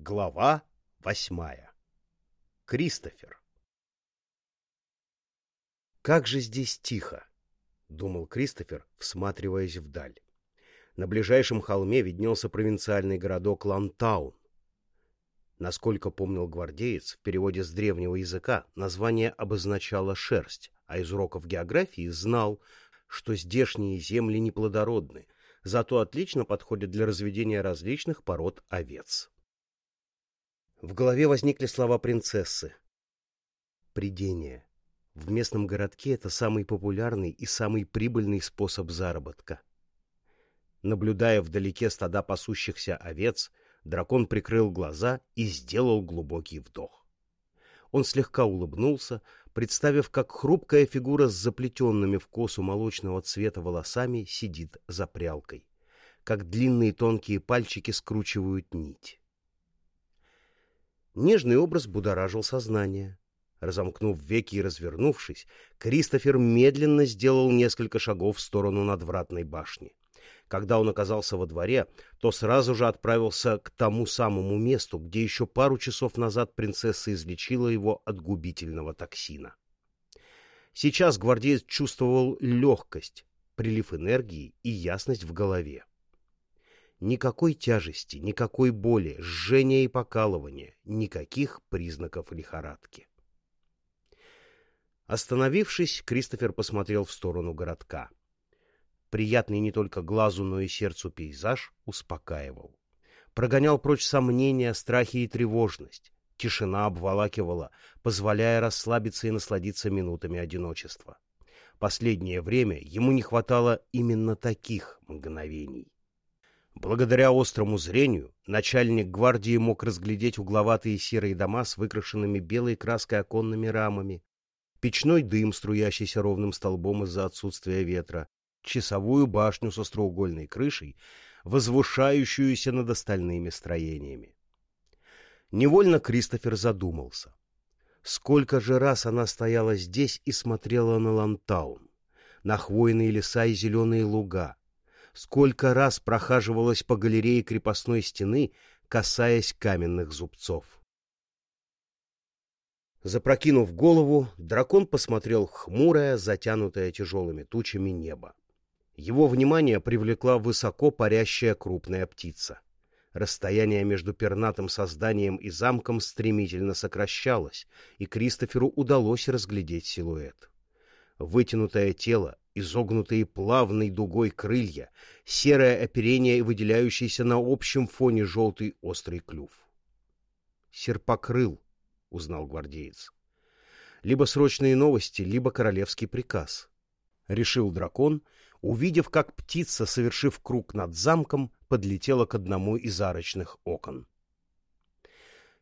Глава восьмая. Кристофер. «Как же здесь тихо!» — думал Кристофер, всматриваясь вдаль. На ближайшем холме виднелся провинциальный городок Лантаун. Насколько помнил гвардеец, в переводе с древнего языка название обозначало «шерсть», а из уроков географии знал, что здешние земли неплодородны, зато отлично подходят для разведения различных пород овец. В голове возникли слова принцессы. Придение. В местном городке это самый популярный и самый прибыльный способ заработка. Наблюдая вдалеке стада пасущихся овец, дракон прикрыл глаза и сделал глубокий вдох. Он слегка улыбнулся, представив, как хрупкая фигура с заплетенными в косу молочного цвета волосами сидит за прялкой, как длинные тонкие пальчики скручивают нить. Нежный образ будоражил сознание. Разомкнув веки и развернувшись, Кристофер медленно сделал несколько шагов в сторону надвратной башни. Когда он оказался во дворе, то сразу же отправился к тому самому месту, где еще пару часов назад принцесса излечила его от губительного токсина. Сейчас гвардеец чувствовал легкость, прилив энергии и ясность в голове. Никакой тяжести, никакой боли, жжения и покалывания, никаких признаков лихорадки. Остановившись, Кристофер посмотрел в сторону городка. Приятный не только глазу, но и сердцу пейзаж успокаивал. Прогонял прочь сомнения, страхи и тревожность. Тишина обволакивала, позволяя расслабиться и насладиться минутами одиночества. Последнее время ему не хватало именно таких мгновений. Благодаря острому зрению начальник гвардии мог разглядеть угловатые серые дома с выкрашенными белой краской оконными рамами, печной дым, струящийся ровным столбом из-за отсутствия ветра, часовую башню со остроугольной крышей, возвышающуюся над остальными строениями. Невольно Кристофер задумался. Сколько же раз она стояла здесь и смотрела на Лантаун, на хвойные леса и зеленые луга, сколько раз прохаживалась по галерее крепостной стены, касаясь каменных зубцов. Запрокинув голову, дракон посмотрел хмурое, затянутое тяжелыми тучами небо. Его внимание привлекла высоко парящая крупная птица. Расстояние между пернатым созданием и замком стремительно сокращалось, и Кристоферу удалось разглядеть силуэт. Вытянутое тело, изогнутые плавной дугой крылья, серое оперение и выделяющийся на общем фоне желтый острый клюв. «Серпокрыл», — узнал гвардеец. «Либо срочные новости, либо королевский приказ», — решил дракон, увидев, как птица, совершив круг над замком, подлетела к одному из арочных окон.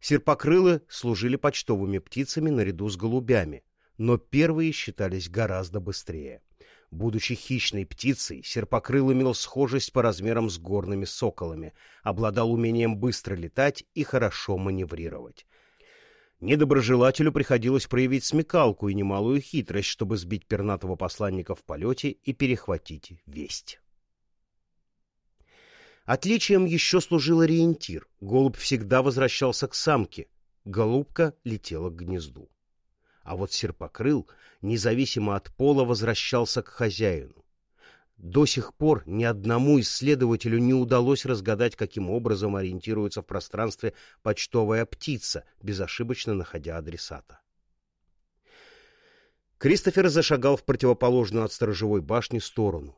Серпокрылы служили почтовыми птицами наряду с голубями, но первые считались гораздо быстрее. Будучи хищной птицей, серпокрыл имел схожесть по размерам с горными соколами, обладал умением быстро летать и хорошо маневрировать. Недоброжелателю приходилось проявить смекалку и немалую хитрость, чтобы сбить пернатого посланника в полете и перехватить весть. Отличием еще служил ориентир. Голубь всегда возвращался к самке, голубка летела к гнезду а вот серпокрыл, независимо от пола, возвращался к хозяину. До сих пор ни одному исследователю не удалось разгадать, каким образом ориентируется в пространстве почтовая птица, безошибочно находя адресата. Кристофер зашагал в противоположную от сторожевой башни сторону.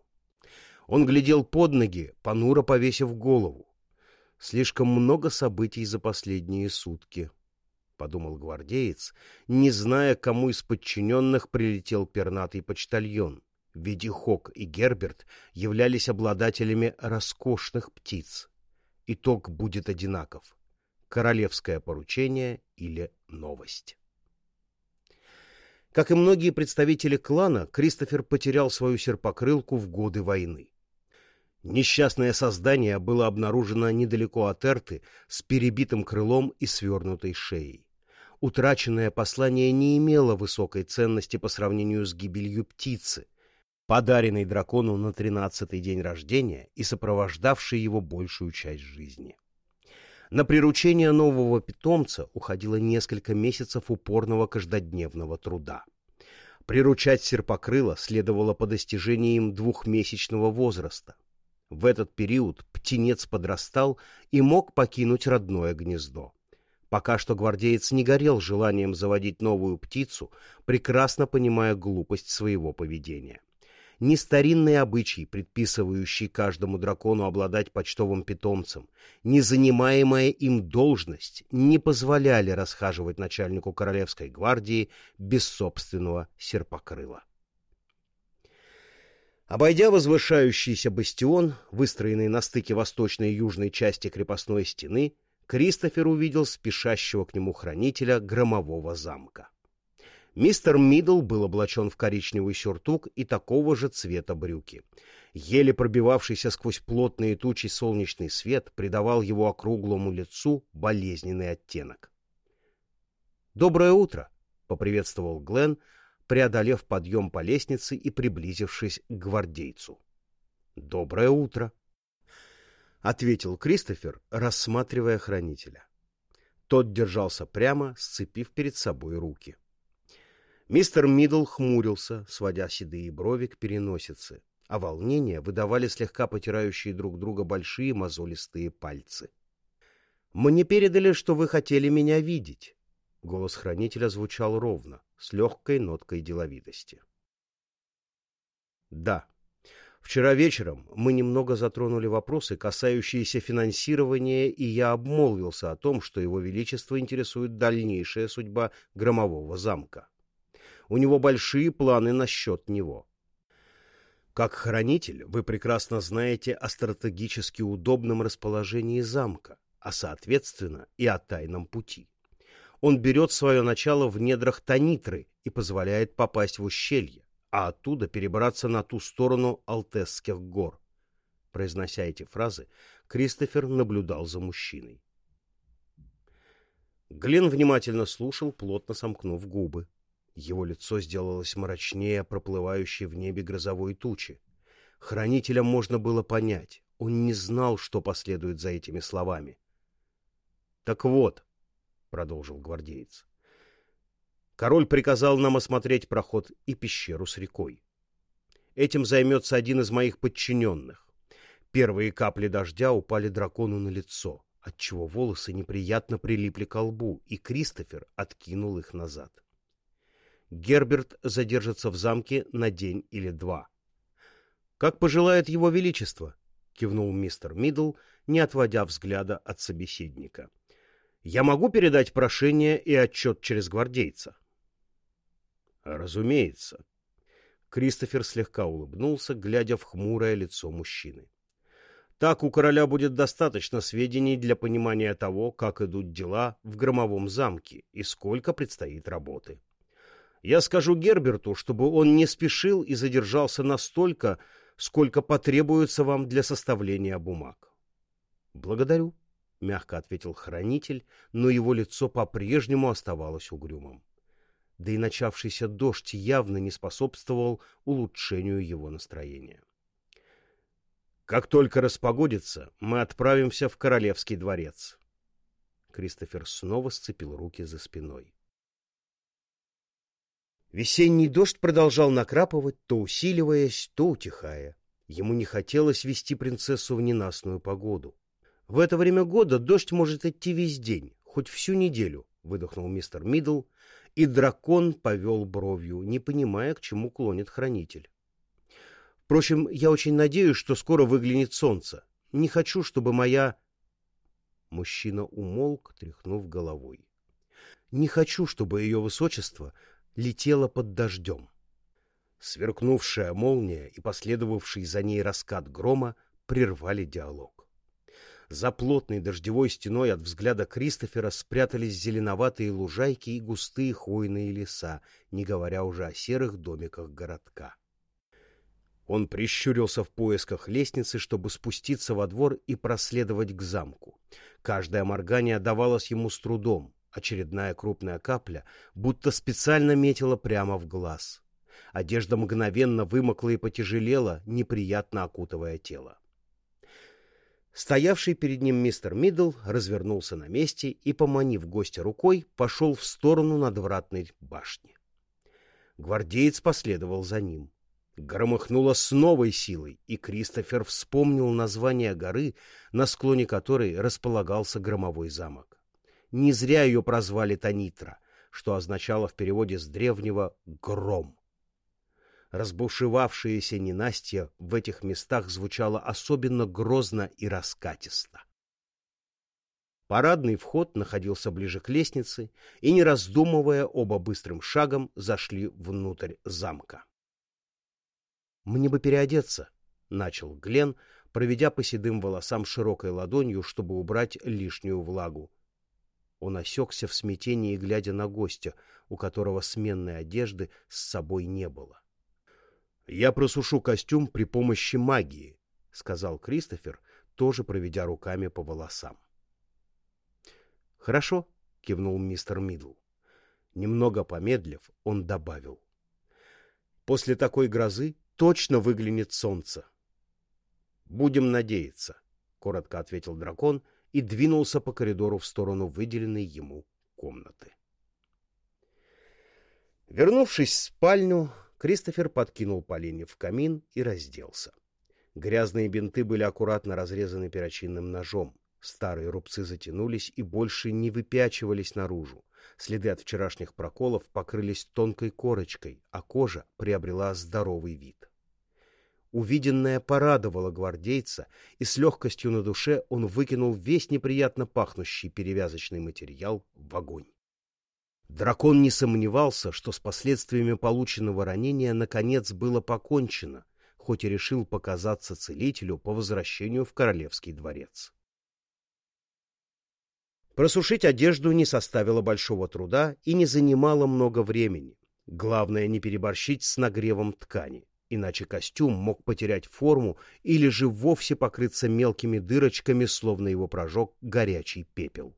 Он глядел под ноги, понуро повесив голову. Слишком много событий за последние сутки. — подумал гвардеец, не зная, кому из подчиненных прилетел пернатый почтальон. Ведь и Хок, и Герберт являлись обладателями роскошных птиц. Итог будет одинаков. Королевское поручение или новость. Как и многие представители клана, Кристофер потерял свою серпокрылку в годы войны. Несчастное создание было обнаружено недалеко от Эрты с перебитым крылом и свернутой шеей утраченное послание не имело высокой ценности по сравнению с гибелью птицы, подаренной дракону на тринадцатый день рождения и сопровождавшей его большую часть жизни. На приручение нового питомца уходило несколько месяцев упорного каждодневного труда. Приручать серпокрыла следовало по достижении им двухмесячного возраста. В этот период птенец подрастал и мог покинуть родное гнездо. Пока что гвардеец не горел желанием заводить новую птицу, прекрасно понимая глупость своего поведения. Ни старинный обычай, предписывающий каждому дракону обладать почтовым питомцем, ни занимаемая им должность не позволяли расхаживать начальнику Королевской гвардии без собственного серпокрыла. Обойдя возвышающийся бастион, выстроенный на стыке восточной и южной части крепостной стены, Кристофер увидел спешащего к нему хранителя громового замка. Мистер Мидл был облачен в коричневый сюртук и такого же цвета брюки. Еле пробивавшийся сквозь плотные тучи солнечный свет придавал его округлому лицу болезненный оттенок. «Доброе утро!» — поприветствовал Глен, преодолев подъем по лестнице и приблизившись к гвардейцу. «Доброе утро!» — ответил Кристофер, рассматривая хранителя. Тот держался прямо, сцепив перед собой руки. Мистер Мидл хмурился, сводя седые брови к переносице, а волнение выдавали слегка потирающие друг друга большие мозолистые пальцы. «Мне передали, что вы хотели меня видеть». Голос хранителя звучал ровно, с легкой ноткой деловитости. «Да», Вчера вечером мы немного затронули вопросы, касающиеся финансирования, и я обмолвился о том, что Его Величество интересует дальнейшая судьба громового замка. У него большие планы насчет него. Как хранитель, вы прекрасно знаете о стратегически удобном расположении замка, а соответственно и о тайном пути. Он берет свое начало в недрах Танитры и позволяет попасть в ущелье а оттуда перебраться на ту сторону Алтесских гор. Произнося эти фразы, Кристофер наблюдал за мужчиной. Глен внимательно слушал, плотно сомкнув губы. Его лицо сделалось мрачнее проплывающей в небе грозовой тучи. Хранителя можно было понять. Он не знал, что последует за этими словами. — Так вот, — продолжил гвардеец, Король приказал нам осмотреть проход и пещеру с рекой. Этим займется один из моих подчиненных. Первые капли дождя упали дракону на лицо, отчего волосы неприятно прилипли к лбу, и Кристофер откинул их назад. Герберт задержится в замке на день или два. — Как пожелает его величество, — кивнул мистер Мидл, не отводя взгляда от собеседника. — Я могу передать прошение и отчет через гвардейца? — Разумеется. Кристофер слегка улыбнулся, глядя в хмурое лицо мужчины. Так у короля будет достаточно сведений для понимания того, как идут дела в громовом замке и сколько предстоит работы. Я скажу Герберту, чтобы он не спешил и задержался настолько, сколько потребуется вам для составления бумаг. — Благодарю, — мягко ответил хранитель, но его лицо по-прежнему оставалось угрюмым да и начавшийся дождь явно не способствовал улучшению его настроения. «Как только распогодится, мы отправимся в Королевский дворец». Кристофер снова сцепил руки за спиной. Весенний дождь продолжал накрапывать, то усиливаясь, то утихая. Ему не хотелось вести принцессу в ненастную погоду. В это время года дождь может идти весь день, хоть всю неделю, — выдохнул мистер Мидл и дракон повел бровью, не понимая, к чему клонит хранитель. Впрочем, я очень надеюсь, что скоро выглянет солнце. Не хочу, чтобы моя... Мужчина умолк, тряхнув головой. Не хочу, чтобы ее высочество летело под дождем. Сверкнувшая молния и последовавший за ней раскат грома прервали диалог. За плотной дождевой стеной от взгляда Кристофера спрятались зеленоватые лужайки и густые хвойные леса, не говоря уже о серых домиках городка. Он прищурился в поисках лестницы, чтобы спуститься во двор и проследовать к замку. Каждое моргание давалось ему с трудом. Очередная крупная капля будто специально метила прямо в глаз. Одежда мгновенно вымокла и потяжелела, неприятно окутывая тело. Стоявший перед ним мистер Мидл развернулся на месте и, поманив гостя рукой, пошел в сторону надвратной башни. Гвардеец последовал за ним. Громыхнуло с новой силой, и Кристофер вспомнил название горы, на склоне которой располагался громовой замок. Не зря ее прозвали Танитра, что означало в переводе с древнего «гром». Разбушевавшееся ненастье в этих местах звучало особенно грозно и раскатисто. Парадный вход находился ближе к лестнице, и, не раздумывая, оба быстрым шагом зашли внутрь замка. «Мне бы переодеться», — начал Глен, проведя по седым волосам широкой ладонью, чтобы убрать лишнюю влагу. Он осекся в смятении, глядя на гостя, у которого сменной одежды с собой не было. «Я просушу костюм при помощи магии», — сказал Кристофер, тоже проведя руками по волосам. «Хорошо», — кивнул мистер Мидл. Немного помедлив, он добавил. «После такой грозы точно выглянет солнце». «Будем надеяться», — коротко ответил дракон и двинулся по коридору в сторону выделенной ему комнаты. Вернувшись в спальню, Кристофер подкинул поленья в камин и разделся. Грязные бинты были аккуратно разрезаны перочинным ножом. Старые рубцы затянулись и больше не выпячивались наружу. Следы от вчерашних проколов покрылись тонкой корочкой, а кожа приобрела здоровый вид. Увиденное порадовало гвардейца, и с легкостью на душе он выкинул весь неприятно пахнущий перевязочный материал в огонь. Дракон не сомневался, что с последствиями полученного ранения наконец было покончено, хоть и решил показаться целителю по возвращению в королевский дворец. Просушить одежду не составило большого труда и не занимало много времени. Главное не переборщить с нагревом ткани, иначе костюм мог потерять форму или же вовсе покрыться мелкими дырочками, словно его прожег горячий пепел.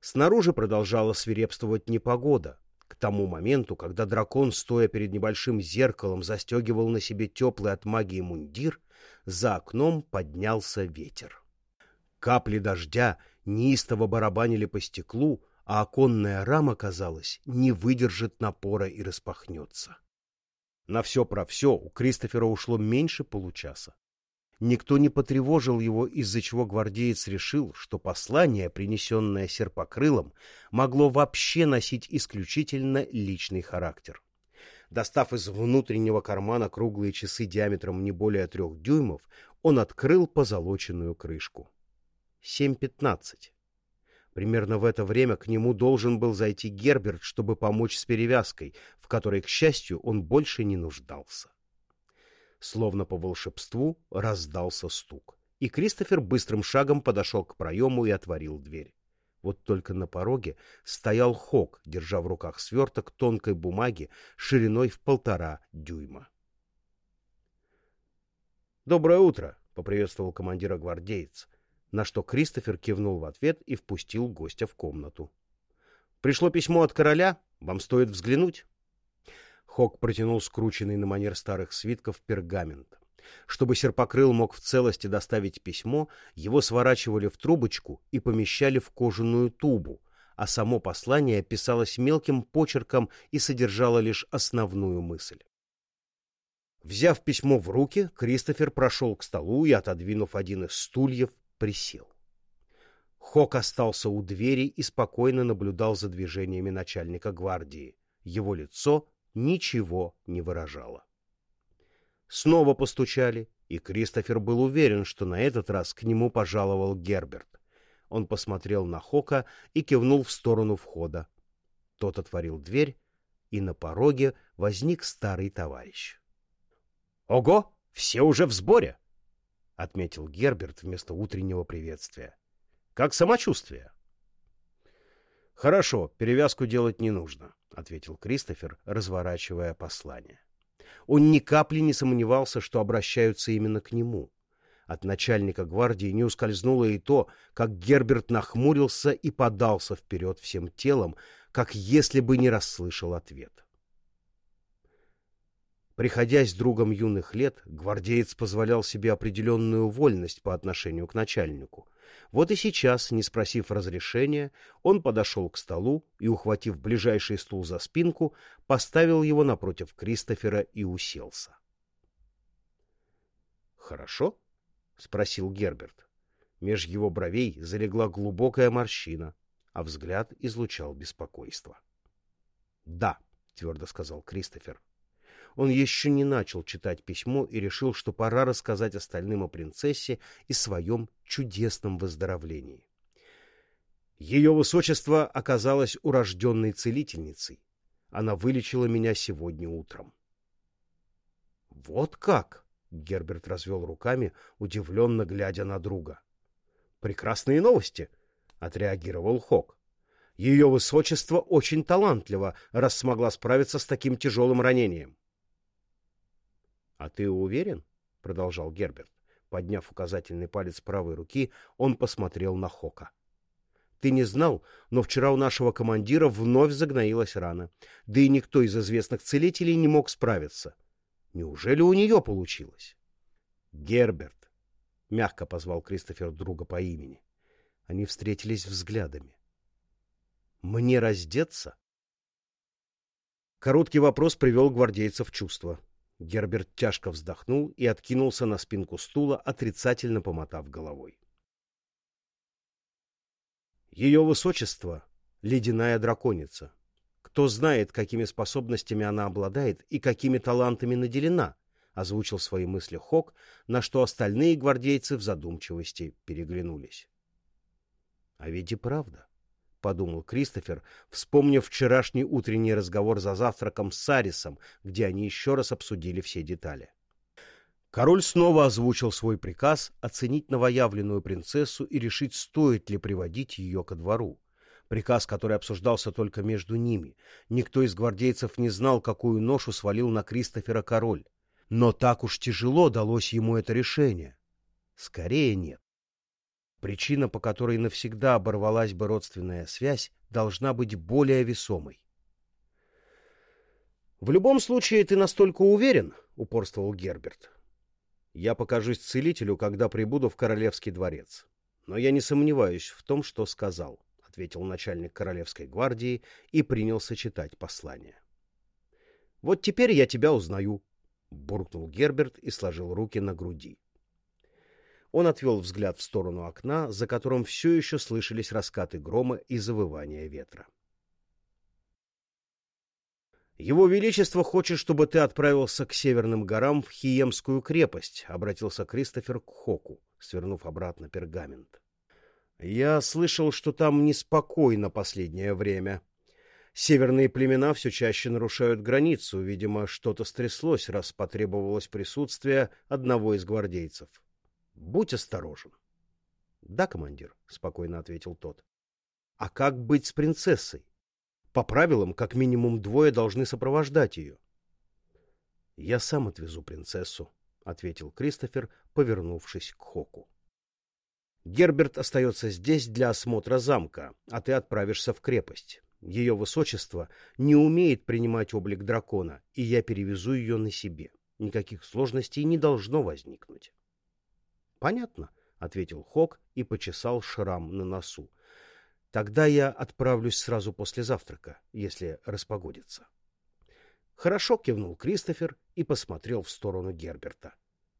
Снаружи продолжала свирепствовать непогода. К тому моменту, когда дракон, стоя перед небольшим зеркалом, застегивал на себе теплый от магии мундир, за окном поднялся ветер. Капли дождя неистово барабанили по стеклу, а оконная рама, казалось, не выдержит напора и распахнется. На все про все у Кристофера ушло меньше получаса. Никто не потревожил его, из-за чего гвардеец решил, что послание, принесенное серпокрылом, могло вообще носить исключительно личный характер. Достав из внутреннего кармана круглые часы диаметром не более трех дюймов, он открыл позолоченную крышку. Семь пятнадцать. Примерно в это время к нему должен был зайти Герберт, чтобы помочь с перевязкой, в которой, к счастью, он больше не нуждался. Словно по волшебству раздался стук, и Кристофер быстрым шагом подошел к проему и отворил дверь. Вот только на пороге стоял Хок, держа в руках сверток тонкой бумаги шириной в полтора дюйма. «Доброе утро!» — поприветствовал командира гвардеец, на что Кристофер кивнул в ответ и впустил гостя в комнату. «Пришло письмо от короля. Вам стоит взглянуть». Хок протянул скрученный на манер старых свитков пергамент. Чтобы серпокрыл мог в целости доставить письмо, его сворачивали в трубочку и помещали в кожаную тубу, а само послание писалось мелким почерком и содержало лишь основную мысль. Взяв письмо в руки, Кристофер прошел к столу и, отодвинув один из стульев, присел. Хок остался у двери и спокойно наблюдал за движениями начальника гвардии. Его лицо ничего не выражало. Снова постучали, и Кристофер был уверен, что на этот раз к нему пожаловал Герберт. Он посмотрел на Хока и кивнул в сторону входа. Тот отворил дверь, и на пороге возник старый товарищ. — Ого, все уже в сборе! — отметил Герберт вместо утреннего приветствия. — Как самочувствие? — Хорошо, перевязку делать не нужно. — ответил Кристофер, разворачивая послание. Он ни капли не сомневался, что обращаются именно к нему. От начальника гвардии не ускользнуло и то, как Герберт нахмурился и подался вперед всем телом, как если бы не расслышал ответ. Приходясь другом юных лет, гвардеец позволял себе определенную вольность по отношению к начальнику. Вот и сейчас, не спросив разрешения, он подошел к столу и, ухватив ближайший стул за спинку, поставил его напротив Кристофера и уселся. «Хорошо?» — спросил Герберт. Меж его бровей залегла глубокая морщина, а взгляд излучал беспокойство. «Да», — твердо сказал Кристофер. Он еще не начал читать письмо и решил, что пора рассказать остальным о принцессе и своем чудесном выздоровлении. Ее высочество оказалось урожденной целительницей. Она вылечила меня сегодня утром. — Вот как! — Герберт развел руками, удивленно глядя на друга. — Прекрасные новости! — отреагировал Хок. — Ее высочество очень талантливо, раз смогла справиться с таким тяжелым ранением. — А ты уверен? — продолжал Герберт. Подняв указательный палец правой руки, он посмотрел на Хока. — Ты не знал, но вчера у нашего командира вновь загноилась рана. Да и никто из известных целителей не мог справиться. Неужели у нее получилось? — Герберт! — мягко позвал Кристофер друга по имени. Они встретились взглядами. — Мне раздеться? Короткий вопрос привел гвардейцев в чувство. Герберт тяжко вздохнул и откинулся на спинку стула, отрицательно помотав головой. Ее высочество — ледяная драконица. Кто знает, какими способностями она обладает и какими талантами наделена, — озвучил свои мысли Хок, на что остальные гвардейцы в задумчивости переглянулись. А ведь и правда. — подумал Кристофер, вспомнив вчерашний утренний разговор за завтраком с Сарисом, где они еще раз обсудили все детали. Король снова озвучил свой приказ оценить новоявленную принцессу и решить, стоит ли приводить ее ко двору. Приказ, который обсуждался только между ними. Никто из гвардейцев не знал, какую ношу свалил на Кристофера король. Но так уж тяжело далось ему это решение. Скорее нет. Причина, по которой навсегда оборвалась бы родственная связь, должна быть более весомой. «В любом случае, ты настолько уверен?» — упорствовал Герберт. «Я покажусь целителю, когда прибуду в Королевский дворец. Но я не сомневаюсь в том, что сказал», — ответил начальник Королевской гвардии и принялся читать послание. «Вот теперь я тебя узнаю», — буркнул Герберт и сложил руки на груди. Он отвел взгляд в сторону окна, за которым все еще слышались раскаты грома и завывания ветра. «Его Величество хочет, чтобы ты отправился к северным горам в Хиемскую крепость», — обратился Кристофер к Хоку, свернув обратно пергамент. «Я слышал, что там неспокойно последнее время. Северные племена все чаще нарушают границу. Видимо, что-то стряслось, раз потребовалось присутствие одного из гвардейцев». Будь осторожен. — Да, командир, — спокойно ответил тот. — А как быть с принцессой? По правилам, как минимум двое должны сопровождать ее. — Я сам отвезу принцессу, — ответил Кристофер, повернувшись к Хоку. — Герберт остается здесь для осмотра замка, а ты отправишься в крепость. Ее высочество не умеет принимать облик дракона, и я перевезу ее на себе. Никаких сложностей не должно возникнуть. — Понятно, — ответил Хок и почесал шрам на носу. — Тогда я отправлюсь сразу после завтрака, если распогодится. — Хорошо, — кивнул Кристофер и посмотрел в сторону Герберта.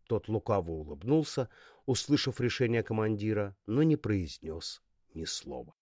Тот лукаво улыбнулся, услышав решение командира, но не произнес ни слова.